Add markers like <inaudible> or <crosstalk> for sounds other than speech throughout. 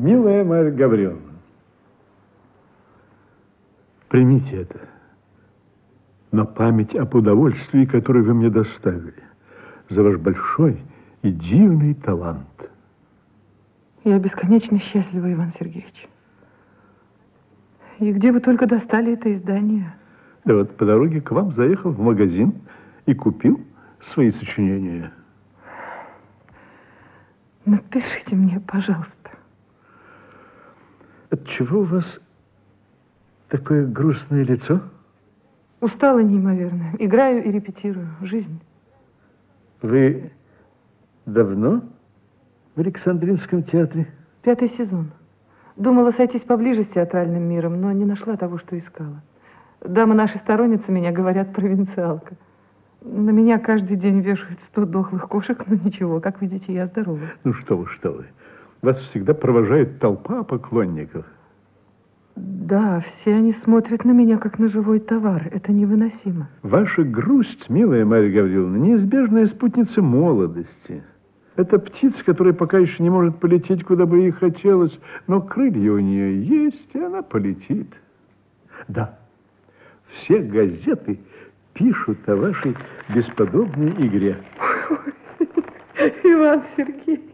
Милая Марья Гавриловна, примите это на память об удовольствии, которое вы мне доставили, за ваш большой и дивный талант. Я бесконечно счастлива, Иван Сергеевич. И где вы только достали это издание? Да вот по дороге к вам заехал в магазин и купил свои сочинения. Напишите мне, пожалуйста. Отчего у вас такое грустное лицо? Устала неимоверно. Играю и репетирую. Жизнь. Вы давно в Александринском театре? Пятый сезон. Думала сойтись поближе с театральным миром, но не нашла того, что искала. Дамы наши сторонницы меня говорят провинциалка. На меня каждый день вешают сто дохлых кошек, но ничего, как видите, я здорова. Ну что вы, что вы. Вас всегда провожает толпа поклонников. Да, все они смотрят на меня, как на живой товар. Это невыносимо. Ваша грусть, милая Марья Гавриловна, неизбежная спутница молодости. Это птица, которая пока еще не может полететь, куда бы ей хотелось, но крылья у нее есть, и она полетит. Да, все газеты пишут о вашей бесподобной игре. Иван Сергеевич,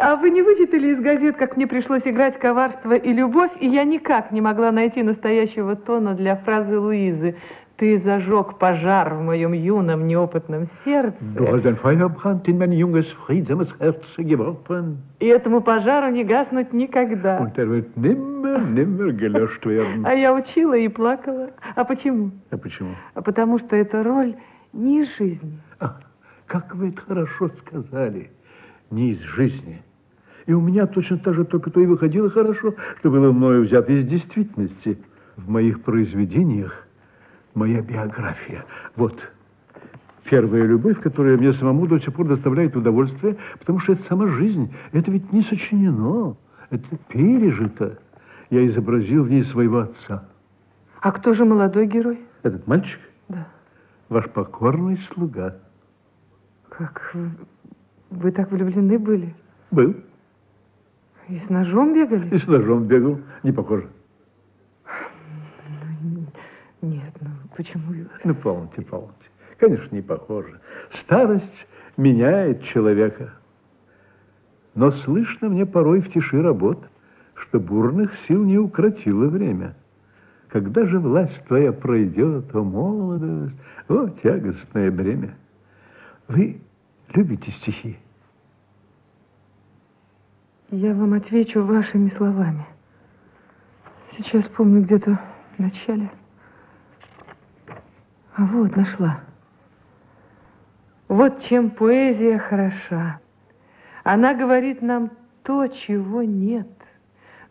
а вы не вычитали из газет, как мне пришлось играть коварство и любовь, и я никак не могла найти настоящего тона для фразы Луизы. Ты зажег пожар в моем юном, неопытном сердце. Du hast ein Feuerbrand in mein junges, friedsames Herz geworfen. И этому пожару не гаснуть никогда. Und er wird nimmer, nimmer gelöscht werden. А я учила и плакала. А почему? А почему? А потому что эта роль не из жизни. А, как вы это хорошо сказали. Не из жизни. И у меня точно так же только то и выходило хорошо, что было мною взято из действительности. В моих произведениях моя биография. Вот первая любовь, которая мне самому до сих пор доставляет удовольствие, потому что это сама жизнь. Это ведь не сочинено, это пережито. Я изобразил в ней своего отца. А кто же молодой герой? Этот мальчик? Да. Ваш покорный слуга. Как вы, вы так влюблены были? Был. И с ножом бегали? И с ножом бегал. Не похоже. Нет, ну почему? Ну, помните, помните. Конечно, не похоже. Старость меняет человека. Но слышно мне порой в тиши работ, что бурных сил не укротило время. Когда же власть твоя пройдет, о молодость, о тягостное бремя. Вы любите стихи? Я вам отвечу вашими словами. Сейчас помню где-то в начале. А вот, нашла. Вот чем поэзия хороша. Она говорит нам то, чего нет,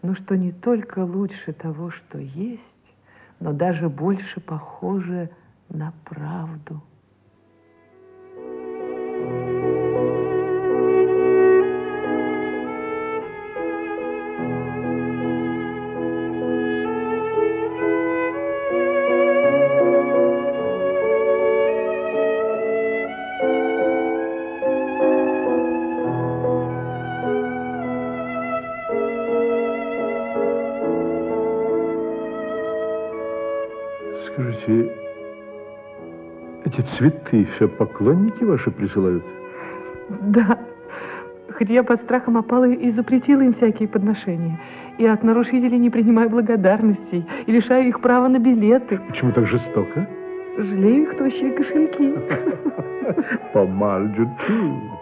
но что не только лучше того, что есть, но даже больше похоже на правду. Скажите, эти цветы все поклонники ваши присылают? Да, хоть я под страхом опалы и запретила им всякие подношения. И от нарушителей не принимаю благодарностей, и лишаю их права на билеты. Почему так жестоко? Жалею их тощие кошельки. <laughs> Помальджу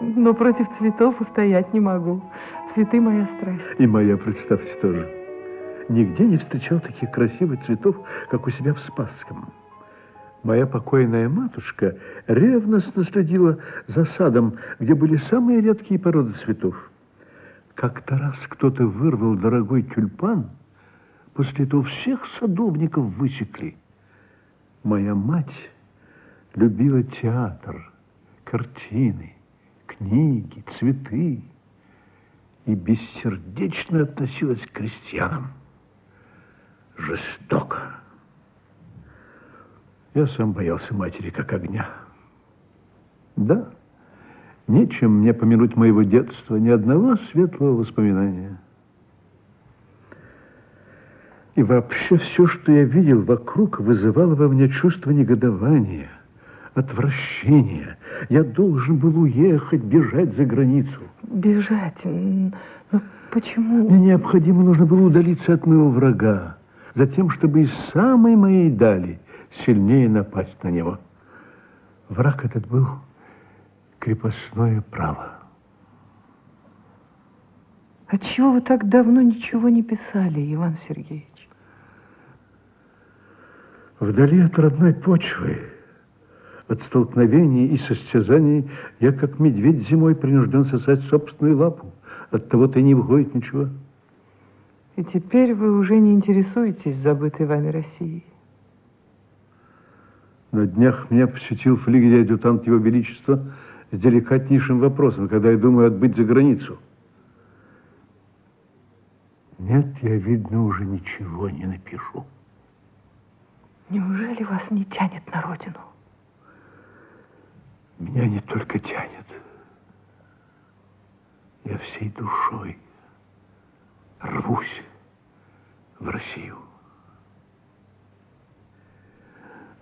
Но против цветов устоять не могу. Цветы моя страсть. И моя, представьте, тоже. Нигде не встречал таких красивых цветов, как у себя в Спасском. Моя покойная матушка ревностно следила за садом, где были самые редкие породы цветов. Как-то раз кто-то вырвал дорогой тюльпан, после этого всех садовников высекли. Моя мать любила театр, картины, книги, цветы и бессердечно относилась к крестьянам. Жестоко. Я сам боялся матери, как огня. Да, нечем мне помянуть моего детства, ни одного светлого воспоминания. И вообще все, что я видел вокруг, вызывало во мне чувство негодования, отвращения. Я должен был уехать, бежать за границу. Бежать? М, Ну, почему? Мне необходимо нужно было удалиться от моего врага, затем, чтобы из самой моей дали сильнее напасть на него. Враг этот был крепостное право. Отчего вы так давно ничего не писали, Иван Сергеевич? Вдали от родной почвы, от столкновений и состязаний, я, как медведь зимой, принужден сосать собственную лапу. От того-то и не выходит ничего. И теперь вы уже не интересуетесь забытой вами Россией. На днях меня посетил флигель адъютант Его Величества с деликатнейшим вопросом, когда я думаю отбыть за границу. Нет, я, видно, уже ничего не напишу. Неужели вас не тянет на родину? Меня не только тянет. Я всей душой рвусь в Россию.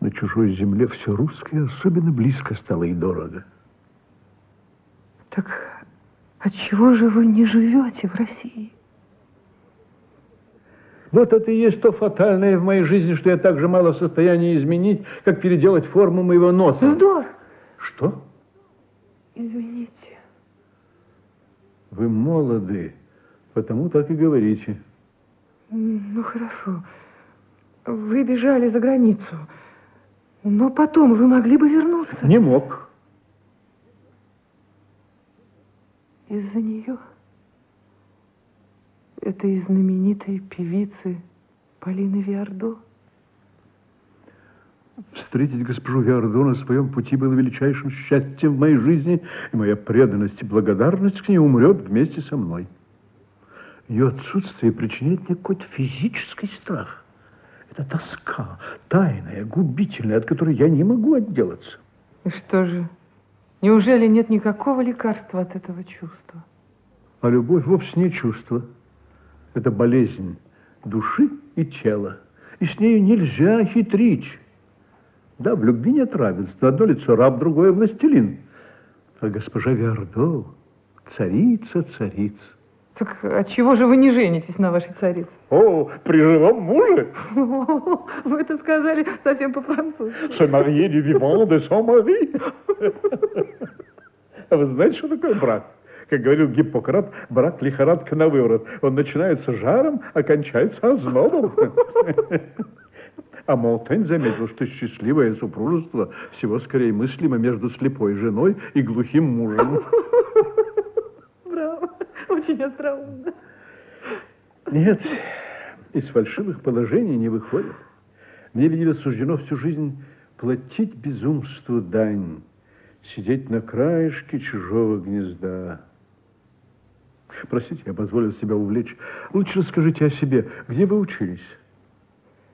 На чужой земле все русское особенно близко стало и дорого. Так отчего же вы не живете в России? Вот это и есть то фатальное в моей жизни, что я так же мало в состоянии изменить, как переделать форму моего носа. Вздор! Что? Извините. Вы молоды, потому так и говорите. Ну, хорошо. Вы бежали за границу. Но потом вы могли бы вернуться. Не мог. Из-за нее? Этой знаменитой певицы Полины Виардо? Встретить госпожу Виардо на своем пути было величайшим счастьем в моей жизни, и моя преданность и благодарность к ней умрет вместе со мной. Ее отсутствие причиняет мне какой-то физический страх. Это тоска, тайная, губительная, от которой я не могу отделаться. И что же? Неужели нет никакого лекарства от этого чувства? А любовь вовсе не чувство. Это болезнь души и тела. И с нею нельзя хитрить. Да, в любви нет равенства. Одно лицо раб, другое властелин. А госпожа Виардо царица цариц. Так отчего же вы не женитесь на вашей царице? О, при живом муже? <laughs> Вы это сказали совсем по-французски. Se marier du vivant de son mari. А вы знаете, что такое брак? Как говорил Гиппократ, брак лихорадка на выворот. Он начинается жаром, а кончается ознобом. А Молтень заметил, что счастливое супружество всего скорее мыслимо между слепой женой и глухим мужем. Очень остроумно. Нет, из фальшивых положений не выходит. Мне, видимо, суждено всю жизнь платить безумству дань, сидеть на краешке чужого гнезда. Простите, я позволил себя увлечь. Лучше расскажите о себе. Где вы учились?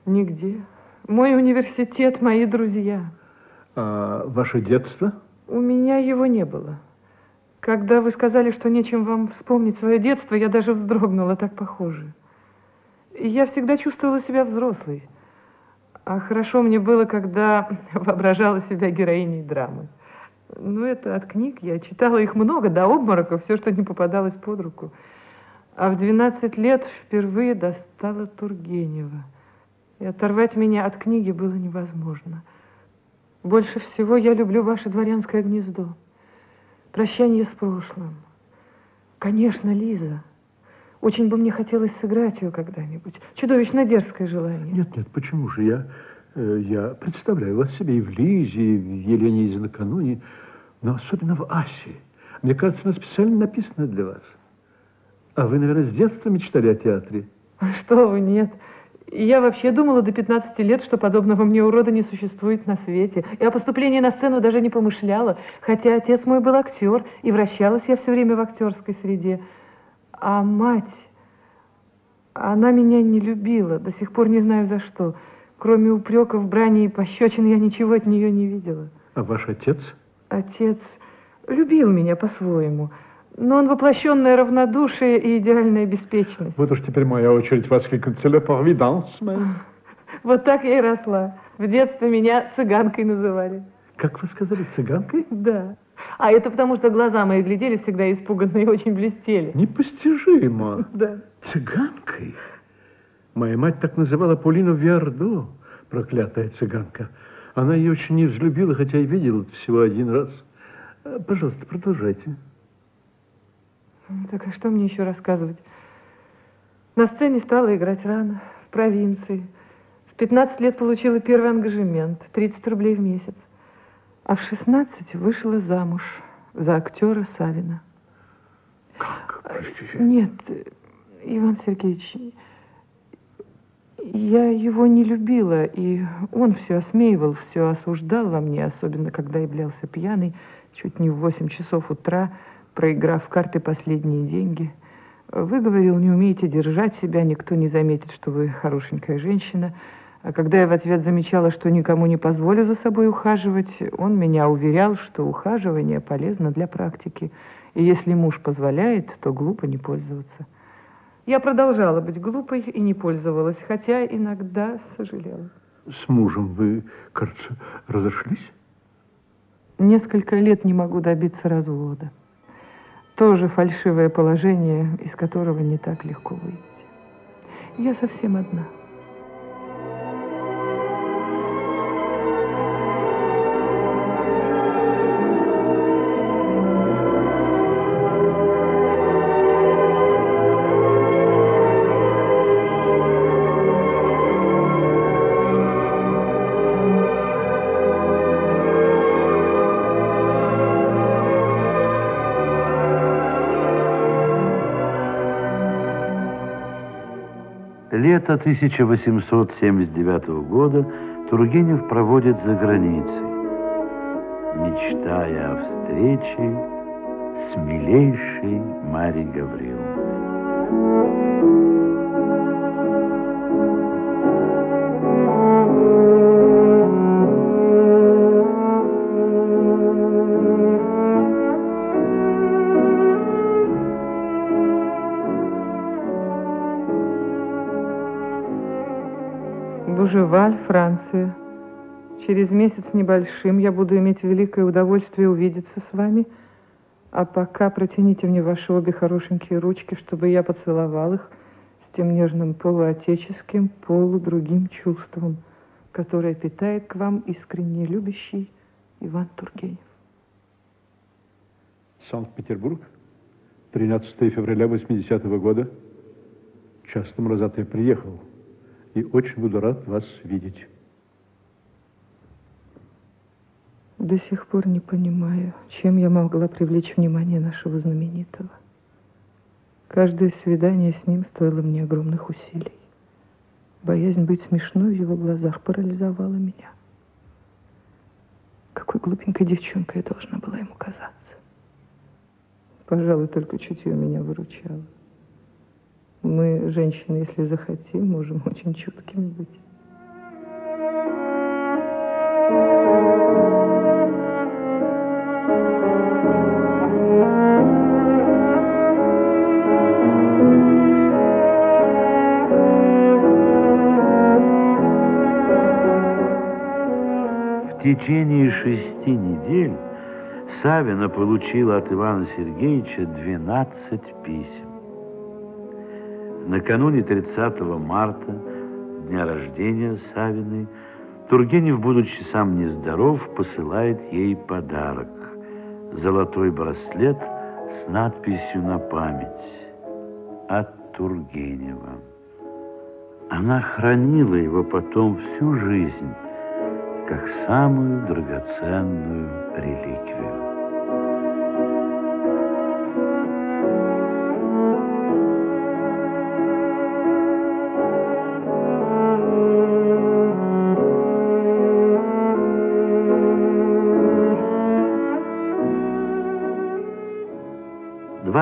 Нигде. Мой университет, мои друзья. А ваше детство? У меня его не было. Когда вы сказали, что нечем вам вспомнить свое детство, я даже вздрогнула, так похоже. Я всегда чувствовала себя взрослой. А хорошо мне было, когда <laughs> воображала себя героиней драмы. Ну, это от книг. Я читала их много, до обмороков, все, что не попадалось под руку. А в 12 лет впервые достала Тургенева. И оторвать меня от книги было невозможно. Больше всего я люблю ваше дворянское гнездо. Прощание с прошлым. Конечно, Лиза. Очень бы мне хотелось сыграть ее когда-нибудь. Чудовищно дерзкое желание. Нет, нет, почему же? Я, э, я представляю вас себе и в Лизе, и в Елене из накануне, но особенно в Асе. Мне кажется, она специально написана для вас. А вы, наверное, с детства мечтали о театре? Что вы, нет. Я вообще думала до 15 лет, что подобного мне урода не существует на свете. И о поступлении на сцену даже не помышляла. Хотя отец мой был актер, и вращалась я все время в актерской среде. А мать, она меня не любила, до сих пор не знаю за что. Кроме упреков, брани и пощечин, я ничего от нее не видела. А ваш отец? Отец любил меня по-своему, Но он воплощенное равнодушие и идеальная беспечность. Вот уж теперь моя очередь воскликнуть. C'est la providence. Вот так я и росла. В детстве меня цыганкой называли. Как вы сказали, цыганкой? Да. А это потому, что глаза мои глядели всегда испуганно и очень блестели. Непостижимо. <laughs> Да. Цыганкой? Моя мать так называла Полину Виардо, проклятая цыганка. Она ее очень не взлюбила, хотя и видела это всего один раз. Э, Пожалуйста, продолжайте. Так а что мне еще рассказывать? На сцене стала играть рано, в провинции. В 15 лет получила первый ангажемент, 30 рублей в месяц. А в 16 вышла замуж за актера Савина. Как? Простите. Нет, Иван Сергеевич, я его не любила, и он все осмеивал, все осуждал во мне, особенно когда являлся пьяный, чуть не в 8 часов утра, проиграв в карты последние деньги. Вы, говорил, не умеете держать себя, никто не заметит, что вы хорошенькая женщина. А когда я в ответ замечала, что никому не позволю за собой ухаживать, он меня уверял, что ухаживание полезно для практики. И если муж позволяет, то глупо не пользоваться. Я продолжала быть глупой и не пользовалась, хотя иногда сожалела. С мужем вы, кажется, разошлись? Несколько лет не могу добиться развода. Тоже фальшивое положение, из которого не так легко выйти. Я совсем одна. Лето 1879 года Тургенев проводит за границей, мечтая о встрече с милейшей Марьей Гавриловной. Бужеваль, Франция. Через месяц небольшим я буду иметь великое удовольствие увидеться с вами. А пока протяните мне ваши обе хорошенькие ручки, чтобы я поцеловал их с тем нежным полуотеческим, полудругим чувством, которое питает к вам искренне любящий Иван Тургенев. Санкт-Петербург, 13 февраля 80 -го года. Час тому назад я приехал и очень буду рад вас видеть. До сих пор не понимаю, чем я могла привлечь внимание нашего знаменитого. Каждое свидание с ним стоило мне огромных усилий. Боязнь быть смешной в его глазах парализовала меня. Какой глупенькой девчонкой я должна была ему казаться. Пожалуй, только чутье меня выручало. Мы, женщины, если захотим, можем <laughs> очень чуткими быть. В течение шести недель Савина получила от Ивана Сергеевича 12 писем. Накануне 30 марта, дня рождения Савиной, Тургенев, будучи сам нездоров, посылает ей подарок – золотой браслет с надписью на память от Тургенева. Она хранила его потом всю жизнь, как самую драгоценную реликвию.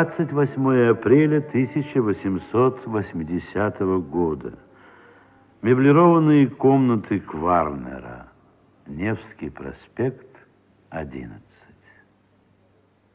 Двадцать восьмое апреля 1880 года. Меблированные комнаты Кварнера. Невский проспект, 11.